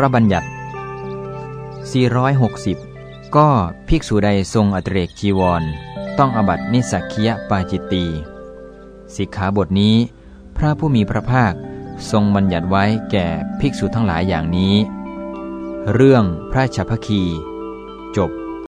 ระบัญญัติ 460 ก็ภิกษุใดทรงอัตเรกจีวร ต้องอบัตินิสักคียปาจิตตีสิกขาบทนี้ พระผู้มีพระภาคทรงบัญญัติไว้แก่ภิกษุทั้งหลายอย่างนี้ เรื่องพระชัพพคี จบ